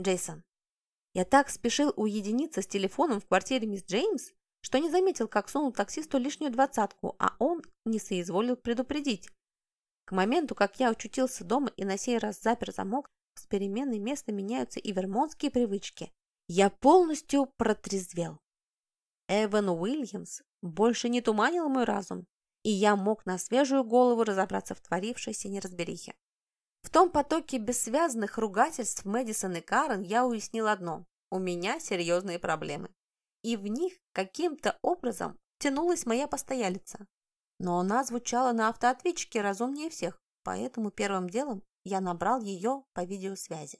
Джейсон. Я так спешил уединиться с телефоном в квартире мисс Джеймс, что не заметил, как сунул таксисту лишнюю двадцатку, а он не соизволил предупредить. К моменту, как я очутился дома и на сей раз запер замок, с переменной места меняются и вермонтские привычки. Я полностью протрезвел. Эван Уильямс больше не туманил мой разум, и я мог на свежую голову разобраться в творившейся неразберихе. В том потоке бессвязных ругательств Мэдисон и Карен я уяснил одно – у меня серьезные проблемы. И в них каким-то образом тянулась моя постоялица. Но она звучала на автоответчике разумнее всех, поэтому первым делом я набрал ее по видеосвязи.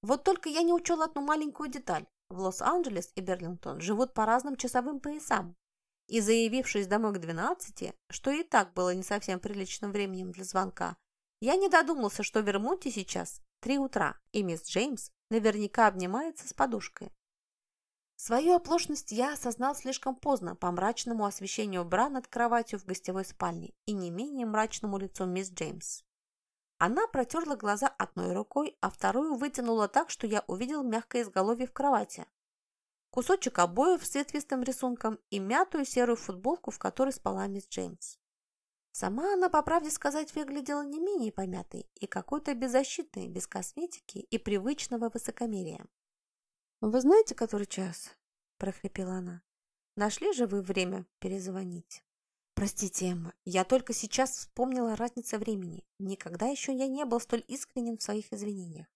Вот только я не учел одну маленькую деталь. В Лос-Анджелес и Берлингтон живут по разным часовым поясам. И заявившись домой к 12, что и так было не совсем приличным временем для звонка, я не додумался, что в Вермонте сейчас 3 утра, и мисс Джеймс наверняка обнимается с подушкой. Свою оплошность я осознал слишком поздно по мрачному освещению бра над кроватью в гостевой спальне и не менее мрачному лицу мисс Джеймс. Она протерла глаза одной рукой, а вторую вытянула так, что я увидел мягкое изголовье в кровати. Кусочек обоев с ветвистым рисунком и мятую серую футболку, в которой спала мисс Джеймс. Сама она, по правде сказать, выглядела не менее помятой и какой-то беззащитной, без косметики и привычного высокомерия. «Вы знаете, который час?» – прохрипела она. «Нашли же вы время перезвонить?» «Простите, Эмма, я только сейчас вспомнила разницу времени. Никогда еще я не был столь искренен в своих извинениях.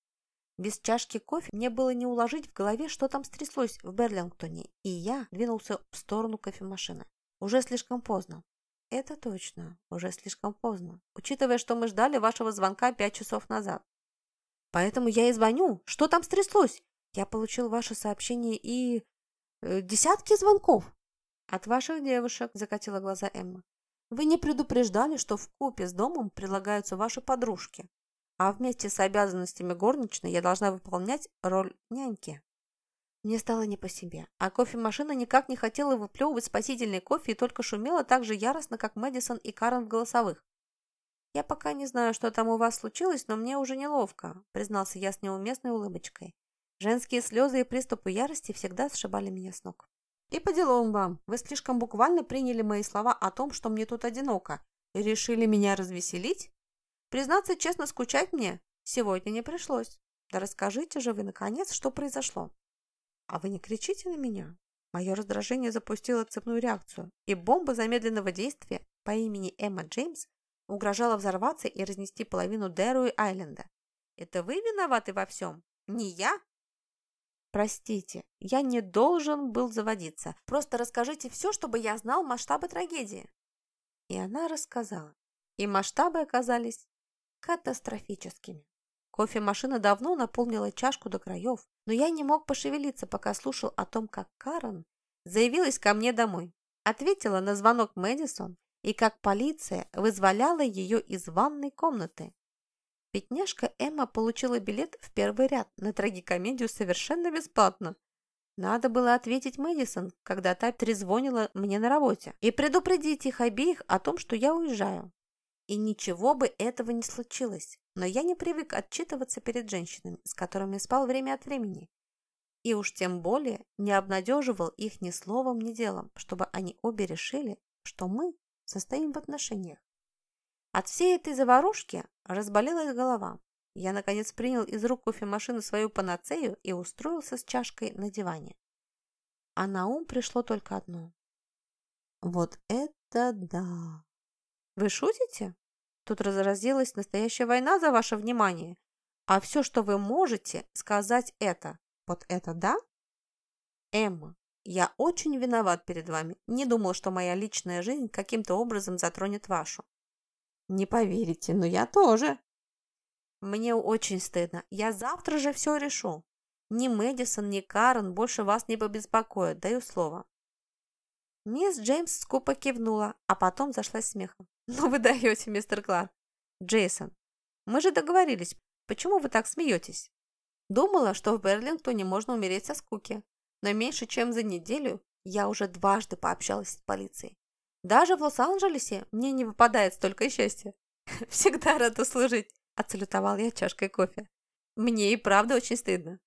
Без чашки кофе мне было не уложить в голове, что там стряслось в Берлингтоне, и я двинулся в сторону кофемашины. Уже слишком поздно. Это точно, уже слишком поздно, учитывая, что мы ждали вашего звонка пять часов назад. Поэтому я и звоню. Что там стряслось? Я получил ваше сообщение и... Э, десятки звонков. От ваших девушек, закатила глаза Эмма. Вы не предупреждали, что в купе с домом прилагаются ваши подружки, а вместе с обязанностями горничной я должна выполнять роль няньки. Мне стало не по себе, а кофемашина никак не хотела выплевывать спасительный кофе и только шумела так же яростно, как Мэдисон и Карен в голосовых. «Я пока не знаю, что там у вас случилось, но мне уже неловко», признался я с неуместной улыбочкой. Женские слезы и приступы ярости всегда сшибали меня с ног. «И по делам вам. Вы слишком буквально приняли мои слова о том, что мне тут одиноко, и решили меня развеселить? Признаться честно, скучать мне сегодня не пришлось. Да расскажите же вы, наконец, что произошло». «А вы не кричите на меня?» Мое раздражение запустило цепную реакцию, и бомба замедленного действия по имени Эмма Джеймс угрожала взорваться и разнести половину Дэруи Айленда. «Это вы виноваты во всем? Не я?» «Простите, я не должен был заводиться. Просто расскажите все, чтобы я знал масштабы трагедии». И она рассказала. И масштабы оказались катастрофическими. Кофемашина давно наполнила чашку до краев, но я не мог пошевелиться, пока слушал о том, как Карен заявилась ко мне домой, ответила на звонок Мэдисон и как полиция вызволяла ее из ванной комнаты. Бедняжка Эмма получила билет в первый ряд на трагикомедию совершенно бесплатно. Надо было ответить Мэдисон, когда та трезвонила мне на работе, и предупредить их обеих о том, что я уезжаю. И ничего бы этого не случилось, но я не привык отчитываться перед женщинами, с которыми спал время от времени. И уж тем более не обнадеживал их ни словом, ни делом, чтобы они обе решили, что мы состоим в отношениях. От всей этой заварушки разболелась голова. Я, наконец, принял из рук кофемашины свою панацею и устроился с чашкой на диване. А на ум пришло только одно. Вот это да! Вы шутите? Тут разразилась настоящая война за ваше внимание. А все, что вы можете, сказать это. Вот это да? Эмма, я очень виноват перед вами. Не думал, что моя личная жизнь каким-то образом затронет вашу. Не поверите, но я тоже. Мне очень стыдно. Я завтра же все решу. Ни Мэдисон, ни Карен больше вас не побеспокоят, даю слово. Мисс Джеймс скупо кивнула, а потом зашлась смехом. «Ну вы даете, мистер Кларк!» «Джейсон, мы же договорились. Почему вы так смеетесь?» Думала, что в Берлингтоне можно умереть со скуки. Но меньше чем за неделю я уже дважды пообщалась с полицией. Даже в Лос-Анджелесе мне не выпадает столько счастья. Всегда рада служить, отсалютовал я чашкой кофе. Мне и правда очень стыдно.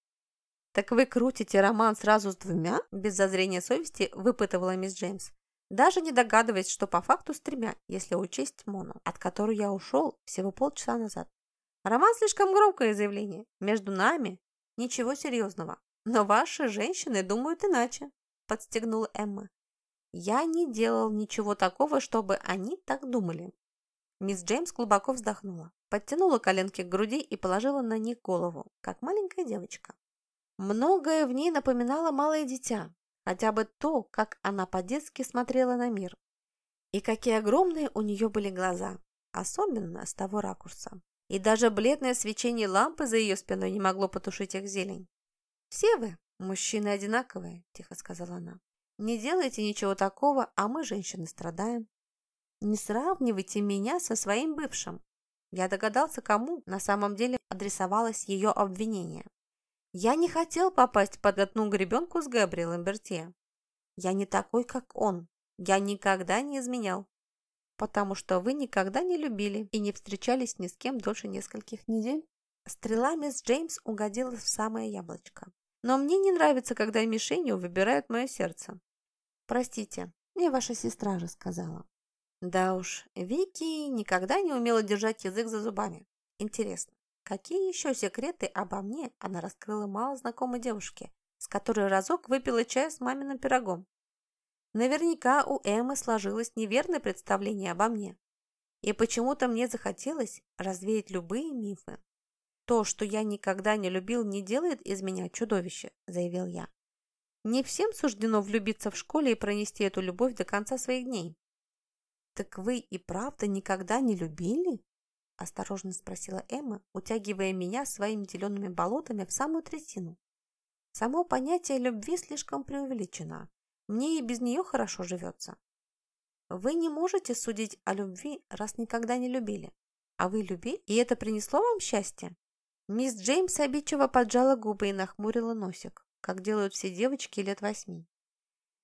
«Так вы крутите роман сразу с двумя?» Без зазрения совести выпытывала мисс Джеймс. Даже не догадываясь, что по факту с тремя, если учесть Мону, от которой я ушел всего полчаса назад. Роман слишком громкое заявление. Между нами ничего серьезного. Но ваши женщины думают иначе, подстегнула Эмма. Я не делал ничего такого, чтобы они так думали. Мисс Джеймс глубоко вздохнула, подтянула коленки к груди и положила на них голову, как маленькая девочка. Многое в ней напоминало малое дитя, хотя бы то, как она по-детски смотрела на мир. И какие огромные у нее были глаза, особенно с того ракурса. И даже бледное свечение лампы за ее спиной не могло потушить их зелень. «Все вы, мужчины, одинаковые», – тихо сказала она. «Не делайте ничего такого, а мы, женщины, страдаем. Не сравнивайте меня со своим бывшим». Я догадался, кому на самом деле адресовалось ее обвинение. Я не хотел попасть под одну гребенку с Габриэлем Бертье. Я не такой, как он. Я никогда не изменял. Потому что вы никогда не любили и не встречались ни с кем дольше нескольких недель. Стрела мисс Джеймс угодила в самое яблочко. Но мне не нравится, когда мишенью выбирают мое сердце. Простите, мне ваша сестра рассказала. Да уж, Вики никогда не умела держать язык за зубами. Интересно, Какие еще секреты обо мне она раскрыла мало знакомой девушке, с которой разок выпила чай с маминым пирогом? Наверняка у Эммы сложилось неверное представление обо мне. И почему-то мне захотелось развеять любые мифы. «То, что я никогда не любил, не делает из меня чудовище», – заявил я. «Не всем суждено влюбиться в школе и пронести эту любовь до конца своих дней». «Так вы и правда никогда не любили?» Осторожно спросила Эмма, утягивая меня своими зелеными болотами в самую трясину. Само понятие любви слишком преувеличено. Мне и без нее хорошо живется. Вы не можете судить о любви, раз никогда не любили. А вы любили, и это принесло вам счастье? Мисс Джеймс обидчиво поджала губы и нахмурила носик, как делают все девочки лет восьми.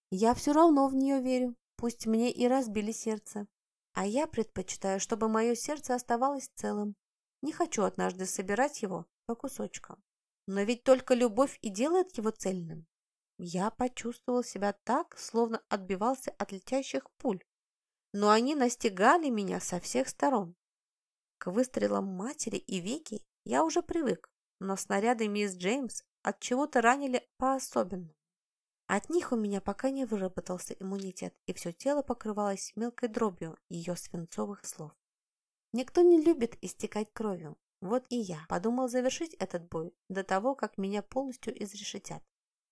Я все равно в нее верю, пусть мне и разбили сердце. А я предпочитаю, чтобы мое сердце оставалось целым. Не хочу однажды собирать его по кусочкам. Но ведь только любовь и делает его цельным. Я почувствовал себя так, словно отбивался от летящих пуль. Но они настигали меня со всех сторон. К выстрелам матери и Вики я уже привык, но снаряды мисс Джеймс от чего-то ранили по-особенному. От них у меня пока не выработался иммунитет, и все тело покрывалось мелкой дробью ее свинцовых слов. Никто не любит истекать кровью. Вот и я подумал завершить этот бой до того, как меня полностью изрешетят.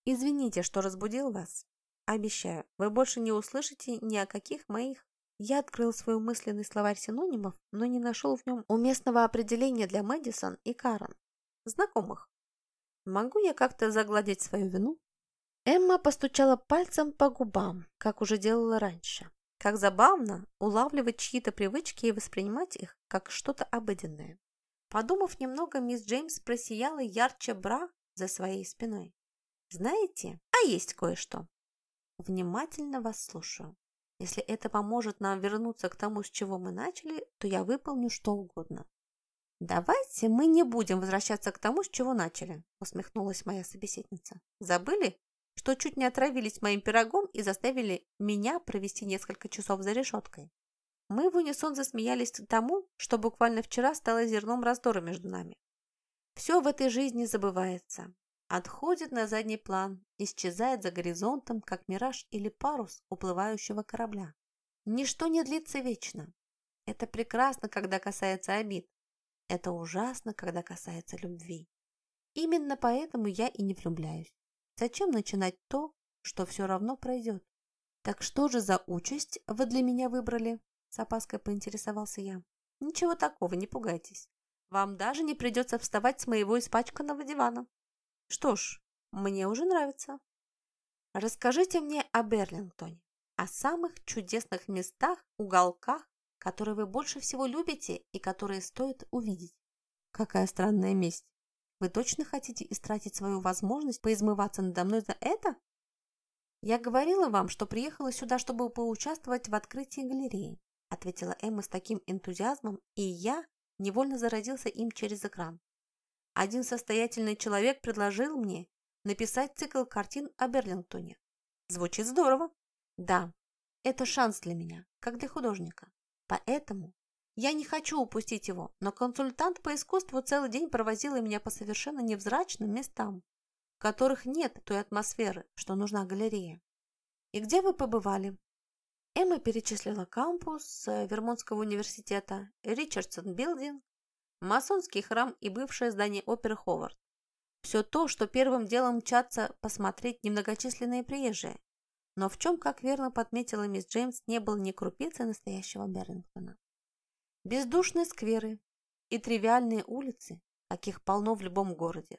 Извините, что разбудил вас. Обещаю, вы больше не услышите ни о каких моих. Я открыл свой мысленный словарь синонимов, но не нашел в нем уместного определения для Мэдисон и Карен. Знакомых. Могу я как-то загладить свою вину? Эмма постучала пальцем по губам, как уже делала раньше. Как забавно улавливать чьи-то привычки и воспринимать их как что-то обыденное. Подумав немного, мисс Джеймс просияла ярче бра за своей спиной. «Знаете, а есть кое-что. Внимательно вас слушаю. Если это поможет нам вернуться к тому, с чего мы начали, то я выполню что угодно». «Давайте мы не будем возвращаться к тому, с чего начали», усмехнулась моя собеседница. «Забыли, что чуть не отравились моим пирогом и заставили меня провести несколько часов за решеткой. Мы в унисон засмеялись тому, что буквально вчера стало зерном раздора между нами. Все в этой жизни забывается, отходит на задний план, исчезает за горизонтом, как мираж или парус уплывающего корабля. Ничто не длится вечно. Это прекрасно, когда касается обид. Это ужасно, когда касается любви. Именно поэтому я и не влюбляюсь. Зачем начинать то, что все равно пройдет? Так что же за участь вы для меня выбрали? С опаской поинтересовался я. Ничего такого, не пугайтесь. Вам даже не придется вставать с моего испачканного дивана. Что ж, мне уже нравится. Расскажите мне о Берлингтоне, о самых чудесных местах, уголках, которые вы больше всего любите и которые стоит увидеть. Какая странная месть. Вы точно хотите истратить свою возможность поизмываться надо мной за это? Я говорила вам, что приехала сюда, чтобы поучаствовать в открытии галереи, ответила Эмма с таким энтузиазмом, и я невольно заразился им через экран. Один состоятельный человек предложил мне написать цикл картин о Берлингтоне. Звучит здорово. Да, это шанс для меня, как для художника. Поэтому я не хочу упустить его, но консультант по искусству целый день провозила меня по совершенно невзрачным местам, в которых нет той атмосферы, что нужна галерея. И где вы побывали? Эмма перечислила кампус э, Вермонтского университета, Ричардсон Билдинг, масонский храм и бывшее здание оперы Ховард. Все то, что первым делом мчатся посмотреть немногочисленные приезжие. Но в чем, как верно подметила мисс Джеймс, не было ни крупицы настоящего Беррингтона. Бездушные скверы и тривиальные улицы, каких полно в любом городе.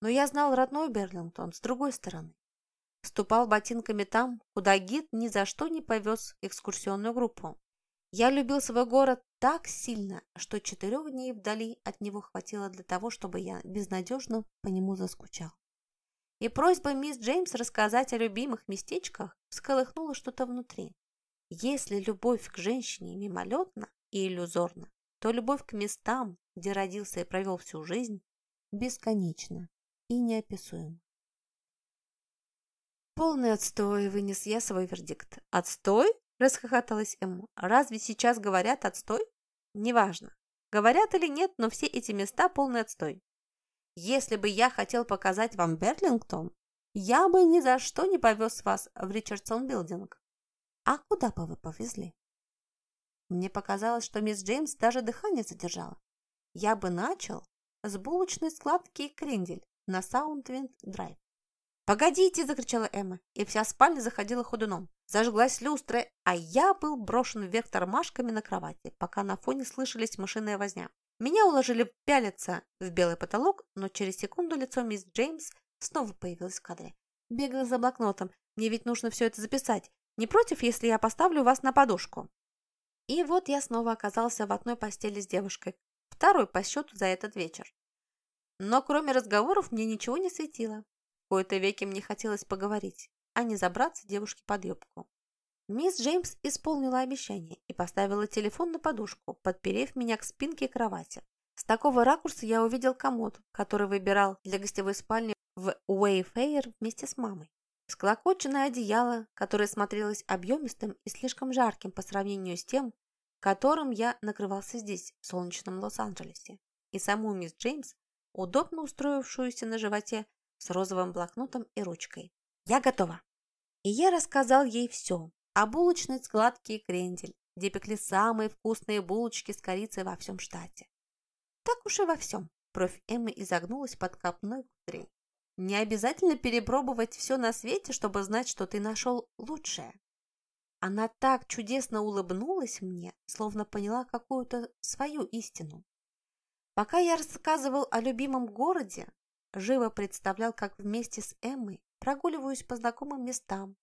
Но я знал родной Берлингтон с другой стороны. Ступал ботинками там, куда гид ни за что не повез экскурсионную группу. Я любил свой город так сильно, что четырех дней вдали от него хватило для того, чтобы я безнадежно по нему заскучал. И просьба мисс Джеймс рассказать о любимых местечках всколыхнула что-то внутри. Если любовь к женщине мимолетна и иллюзорна, то любовь к местам, где родился и провел всю жизнь, бесконечна и неописуема. Полный отстой, вынес я свой вердикт. Отстой? Расхохоталась Эмма. Разве сейчас говорят отстой? Неважно. Говорят или нет, но все эти места полный отстой. Если бы я хотел показать вам Берлингтон, я бы ни за что не повез вас в Ричардсон Билдинг. А куда бы вы повезли? Мне показалось, что мисс Джеймс даже дыхание задержала. Я бы начал с булочной складки и крендель на Саундвинд-драйв. «Погодите!» – закричала Эмма, и вся спальня заходила ходуном. Зажглась люстра, а я был брошен вверх тормашками на кровати, пока на фоне слышались машинная возня. Меня уложили пялиться в белый потолок, но через секунду лицо мисс Джеймс снова появилось в кадре. Бегала за блокнотом. Мне ведь нужно все это записать. Не против, если я поставлю вас на подушку? И вот я снова оказался в одной постели с девушкой, второй по счету за этот вечер. Но кроме разговоров мне ничего не светило кои-то веки мне хотелось поговорить, а не забраться девушке под юбку. Мисс Джеймс исполнила обещание и поставила телефон на подушку, подперев меня к спинке кровати. С такого ракурса я увидел комод, который выбирал для гостевой спальни в Уэйфейр вместе с мамой. Склокоченное одеяло, которое смотрелось объемистым и слишком жарким по сравнению с тем, которым я накрывался здесь, в солнечном Лос-Анджелесе, и саму мисс Джеймс, удобно устроившуюся на животе с розовым блокнотом и ручкой. «Я готова!» И я рассказал ей все о булочной складке и крендель, где пекли самые вкусные булочки с корицей во всем штате. Так уж и во всем. Бровь Эммы изогнулась под копной кудрей. Не обязательно перепробовать все на свете, чтобы знать, что ты нашел лучшее. Она так чудесно улыбнулась мне, словно поняла какую-то свою истину. Пока я рассказывал о любимом городе, живо представлял, как вместе с Эммой прогуливаюсь по знакомым местам.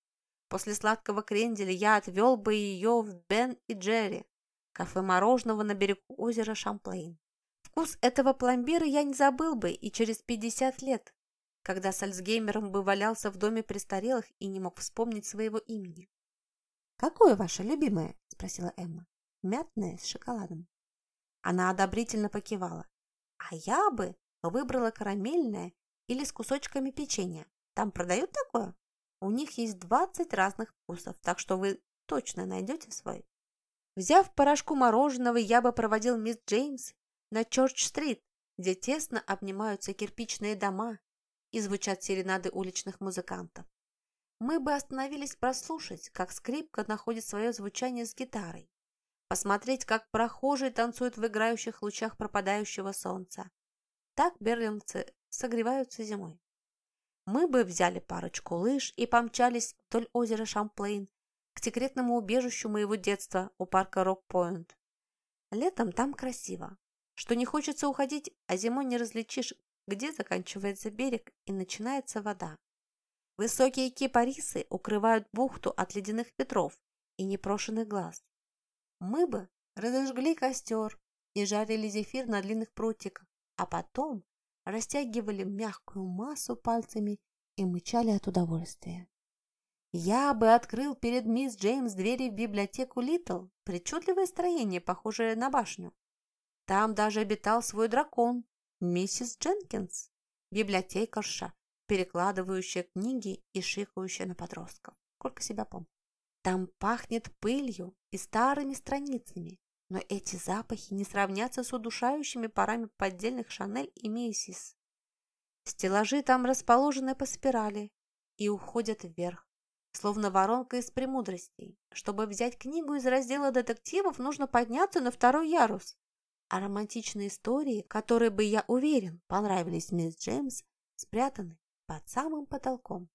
После сладкого кренделя я отвел бы ее в Бен и Джерри, кафе мороженого на берегу озера Шамплейн. Вкус этого пломбира я не забыл бы и через 50 лет, когда с Альцгеймером бы валялся в доме престарелых и не мог вспомнить своего имени. «Какое ваше любимое?» – спросила Эмма. «Мятное с шоколадом». Она одобрительно покивала. «А я бы Выбрала карамельное или с кусочками печенья. Там продают такое? У них есть 20 разных вкусов, так что вы точно найдете свой. Взяв порошку мороженого, я бы проводил мисс Джеймс на Чорч-стрит, где тесно обнимаются кирпичные дома и звучат серенады уличных музыкантов. Мы бы остановились прослушать, как скрипка находит свое звучание с гитарой, посмотреть, как прохожие танцуют в играющих лучах пропадающего солнца, так берлинцы согреваются зимой. Мы бы взяли парочку лыж и помчались вдоль озера Шамплейн к секретному убежищу моего детства у парка Рок-Пойнт. Летом там красиво, что не хочется уходить, а зимой не различишь, где заканчивается берег и начинается вода. Высокие кипарисы укрывают бухту от ледяных ветров и непрошенных глаз. Мы бы разожгли костер и жарили зефир на длинных прутиках, а потом растягивали мягкую массу пальцами и мычали от удовольствия. Я бы открыл перед мисс Джеймс двери в библиотеку Литл, причудливое строение, похожее на башню. Там даже обитал свой дракон, миссис Дженкинс, библиотекарша, перекладывающая книги и шикающая на подростков. Сколько себя помню. Там пахнет пылью и старыми страницами, но эти запахи не сравнятся с удушающими парами поддельных Шанель и Мейсис. Стеллажи там расположены по спирали и уходят вверх, словно воронка из премудростей. Чтобы взять книгу из раздела детективов, нужно подняться на второй ярус. А романтичные истории, которые бы, я уверен, понравились мисс Джеймс, спрятаны под самым потолком.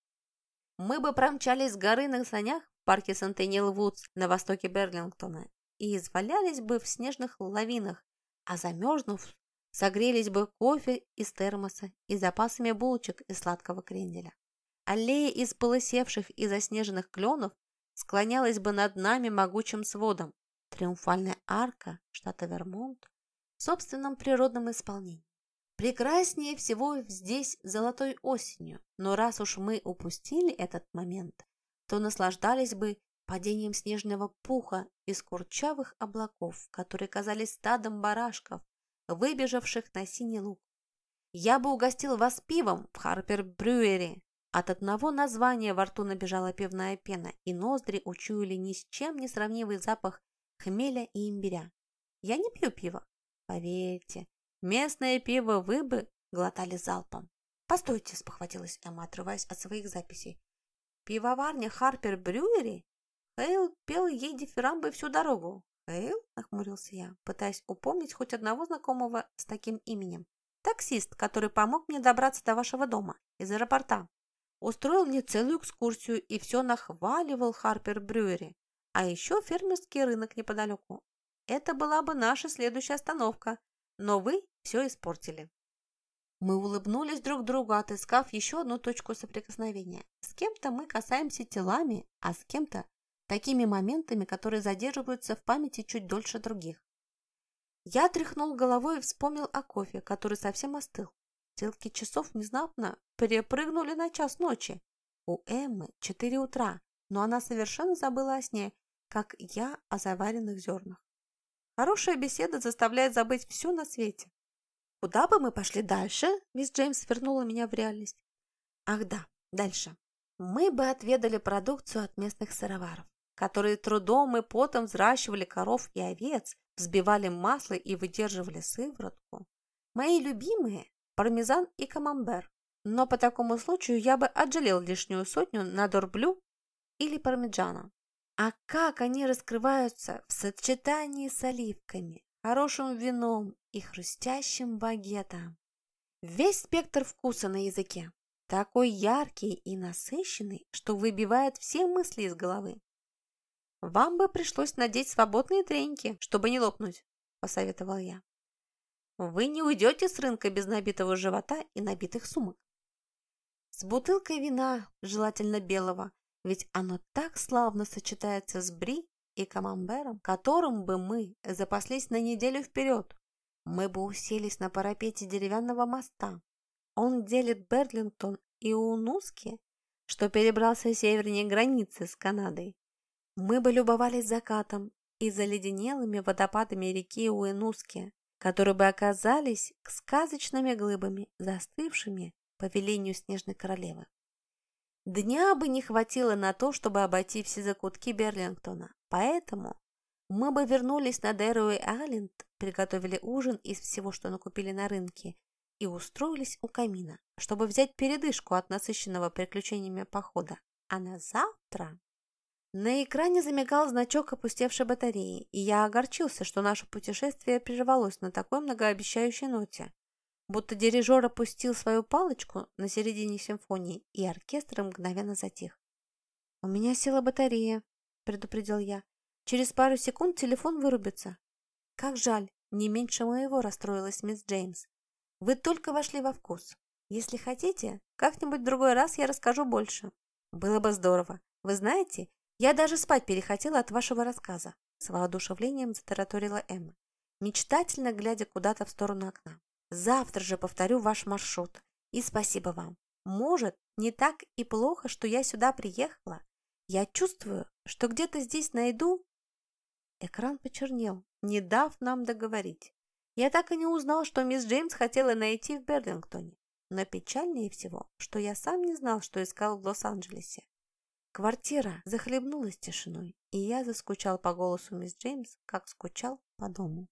Мы бы промчались с горы на санях в парке Сентенил Вудс на востоке Берлингтона и извалялись бы в снежных лавинах, а замерзнув, согрелись бы кофе из термоса и запасами булочек из сладкого кренделя. Аллея из полысевших и заснеженных кленов склонялась бы над нами могучим сводом. Триумфальная арка штата Вермонт в собственном природном исполнении. Прекраснее всего здесь золотой осенью, но раз уж мы упустили этот момент, то наслаждались бы падением снежного пуха из курчавых облаков, которые казались стадом барашков, выбежавших на синий луг. Я бы угостил вас пивом в Харпер Брюери, от одного названия во рту набежала пивная пена, и ноздри учуяли ни с чем не сравнивый запах хмеля и имбиря. Я не пью пиво. Поверьте, местное пиво вы бы глотали залпом. Постойте, спохватилась Эмма, отрываясь от своих записей. Пивоварня Харпер Брюери? Хейл пел ей дифирамбы всю дорогу. Хейл? Нахмурился я, пытаясь упомнить хоть одного знакомого с таким именем. Таксист, который помог мне добраться до вашего дома из аэропорта. Устроил мне целую экскурсию и все нахваливал Харпер Брюери. А еще фермерский рынок неподалеку. Это была бы наша следующая остановка, но вы все испортили. Мы улыбнулись друг другу, отыскав еще одну точку соприкосновения. С кем-то мы касаемся телами, а с кем-то такими моментами, которые задерживаются в памяти чуть дольше других. Я тряхнул головой и вспомнил о кофе, который совсем остыл. Стрелки часов внезапно перепрыгнули на час ночи. У Эммы четыре утра, но она совершенно забыла о сне, как я о заваренных зернах. Хорошая беседа заставляет забыть все на свете. Куда бы мы пошли дальше? Мисс Джеймс вернула меня в реальность. Ах да, дальше. Мы бы отведали продукцию от местных сыроваров, которые трудом и потом взращивали коров и овец, взбивали масло и выдерживали сыворотку. Мои любимые пармезан и камамбер. Но по такому случаю я бы отжалел лишнюю сотню на дорблю или пармиджана. А как они раскрываются в сочетании с оливками, хорошим вином и хрустящим багетом. Весь спектр вкуса на языке. Такой яркий и насыщенный, что выбивает все мысли из головы. «Вам бы пришлось надеть свободные треньки, чтобы не лопнуть», – посоветовал я. Вы не уйдете с рынка без набитого живота и набитых сумок. С бутылкой вина, желательно белого, ведь оно так славно сочетается с бри и камамбером, которым бы мы запаслись на неделю вперед. Мы бы уселись на парапете деревянного моста. Он делит Берлингтон и Унуски, что перебрался севернее границы с Канадой. Мы бы любовались закатом и заледенелыми водопадами реки Уэнуски, которые бы оказались сказочными глыбами, застывшими по велению снежной королевы. Дня бы не хватило на то, чтобы обойти все закутки Берлингтона, поэтому мы бы вернулись на Дэруэй Айленд, приготовили ужин из всего, что накупили на рынке, и устроились у камина, чтобы взять передышку от насыщенного приключениями похода. А на завтра... На экране замигал значок опустевшей батареи, и я огорчился, что наше путешествие прервалось на такой многообещающей ноте. Будто дирижер опустил свою палочку на середине симфонии, и оркестр мгновенно затих. «У меня села батарея», — предупредил я. «Через пару секунд телефон вырубится». «Как жаль, не меньше моего расстроилась мисс Джеймс. Вы только вошли во вкус. Если хотите, как-нибудь в другой раз я расскажу больше». «Было бы здорово. Вы знаете, «Я даже спать перехотела от вашего рассказа», – с воодушевлением затараторила Эмма, мечтательно глядя куда-то в сторону окна. «Завтра же повторю ваш маршрут. И спасибо вам. Может, не так и плохо, что я сюда приехала. Я чувствую, что где-то здесь найду...» Экран почернел, не дав нам договорить. Я так и не узнал, что мисс Джеймс хотела найти в Берлингтоне. но печальнее всего, что я сам не знал, что искал в Лос-Анджелесе. Квартира захлебнулась тишиной, и я заскучал по голосу мисс Джеймс, как скучал по дому.